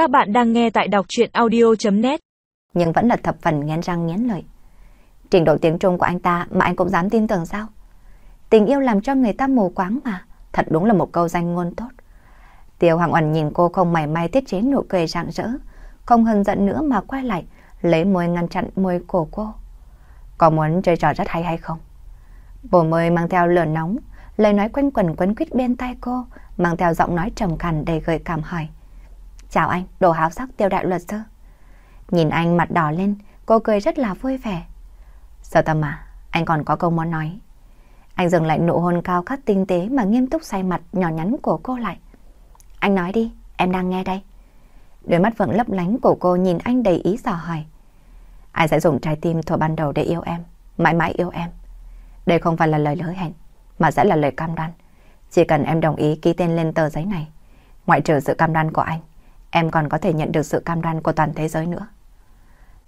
Các bạn đang nghe tại đọc chuyện audio.net Nhưng vẫn là thập phần nghiến răng nghiến lợi. Trình độ tiếng Trung của anh ta mà anh cũng dám tin tưởng sao? Tình yêu làm cho người ta mù quáng mà. Thật đúng là một câu danh ngôn tốt. Tiêu Hoàng Uẩn nhìn cô không mảy may tiết chế nụ cười rạng rỡ. Không hân giận nữa mà quay lại, lấy môi ngăn chặn môi cổ cô. Có muốn chơi trò rất hay hay không? Bồ môi mang theo lửa nóng, lời nói quanh quẩn quấn quýt bên tai cô, mang theo giọng nói trầm khàn đầy gợi cảm hỏi. Chào anh, đồ háo sắc tiêu đại luật sư. Nhìn anh mặt đỏ lên, cô cười rất là vui vẻ. Sợ tâm à, anh còn có câu muốn nói. Anh dừng lại nụ hôn cao khắc tinh tế mà nghiêm túc say mặt nhỏ nhắn của cô lại. Anh nói đi, em đang nghe đây. Đôi mắt vẫn lấp lánh của cô nhìn anh đầy ý dò hỏi. ai sẽ dùng trái tim thuở ban đầu để yêu em, mãi mãi yêu em. Đây không phải là lời lỡ hẹn, mà sẽ là lời cam đoan. Chỉ cần em đồng ý ký tên lên tờ giấy này, ngoại trừ sự cam đoan của anh, em còn có thể nhận được sự cam đoan của toàn thế giới nữa.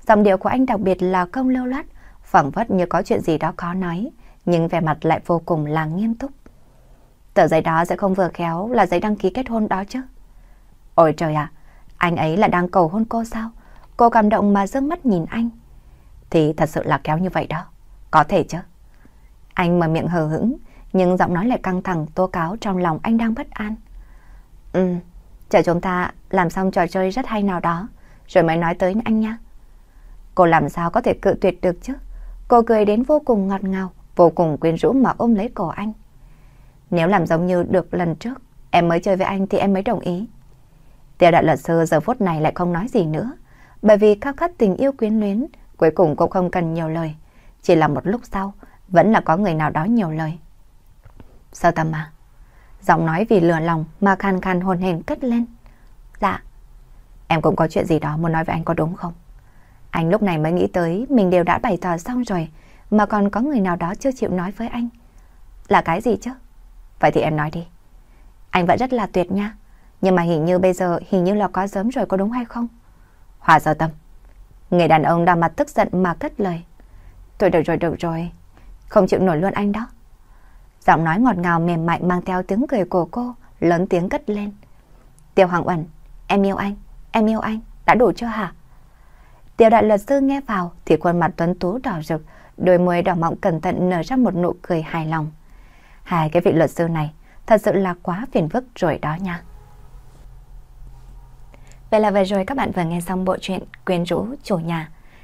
Giọng điệu của anh đặc biệt là không lêu loát, phẳng phất như có chuyện gì đó khó nói, nhưng vẻ mặt lại vô cùng là nghiêm túc. Tờ giấy đó sẽ không vừa khéo là giấy đăng ký kết hôn đó chứ. Ôi trời ạ, anh ấy là đang cầu hôn cô sao? Cô cảm động mà dương mắt nhìn anh. Thì thật sự là kéo như vậy đó. Có thể chứ. Anh mở miệng hờ hững, nhưng giọng nói lại căng thẳng tố cáo trong lòng anh đang bất an. Ừ, chờ chúng ta làm xong trò chơi rất hay nào đó, rồi mới nói tới anh nha. Cô làm sao có thể cự tuyệt được chứ? Cô cười đến vô cùng ngọt ngào, vô cùng quyến rũ mà ôm lấy cổ anh. Nếu làm giống như được lần trước, em mới chơi với anh thì em mới đồng ý. Tiêu đại luật sư giờ phút này lại không nói gì nữa, bởi vì khao khát tình yêu quyến luyến, cuối cùng cũng không cần nhiều lời. Chỉ là một lúc sau, vẫn là có người nào đó nhiều lời. Sao tâm à? Giọng nói vì lừa lòng mà khan khan hồn hển cất lên. Dạ. Em cũng có chuyện gì đó muốn nói với anh có đúng không? Anh lúc này mới nghĩ tới mình đều đã bày tỏ xong rồi mà còn có người nào đó chưa chịu nói với anh. Là cái gì chứ? Vậy thì em nói đi. Anh vẫn rất là tuyệt nha. Nhưng mà hình như bây giờ hình như là quá sớm rồi có đúng hay không? Hòa giờ tâm. Người đàn ông đang mặt tức giận mà cất lời. Tôi được rồi, được rồi. Không chịu nổi luôn anh đó. Giọng nói ngọt ngào mềm mại mang theo tiếng cười của cô, lớn tiếng cất lên. Tiêu Hoàng Uẩn, em yêu anh, em yêu anh, đã đủ chưa hả? Tiêu đại luật sư nghe vào thì khuôn mặt tuấn tú đỏ rực, đôi môi đỏ mọng cẩn thận nở ra một nụ cười hài lòng. Hai cái vị luật sư này thật sự là quá phiền phức rồi đó nha. Vậy là vừa rồi các bạn vừa nghe xong bộ truyện Quyến rũ chủ nhà.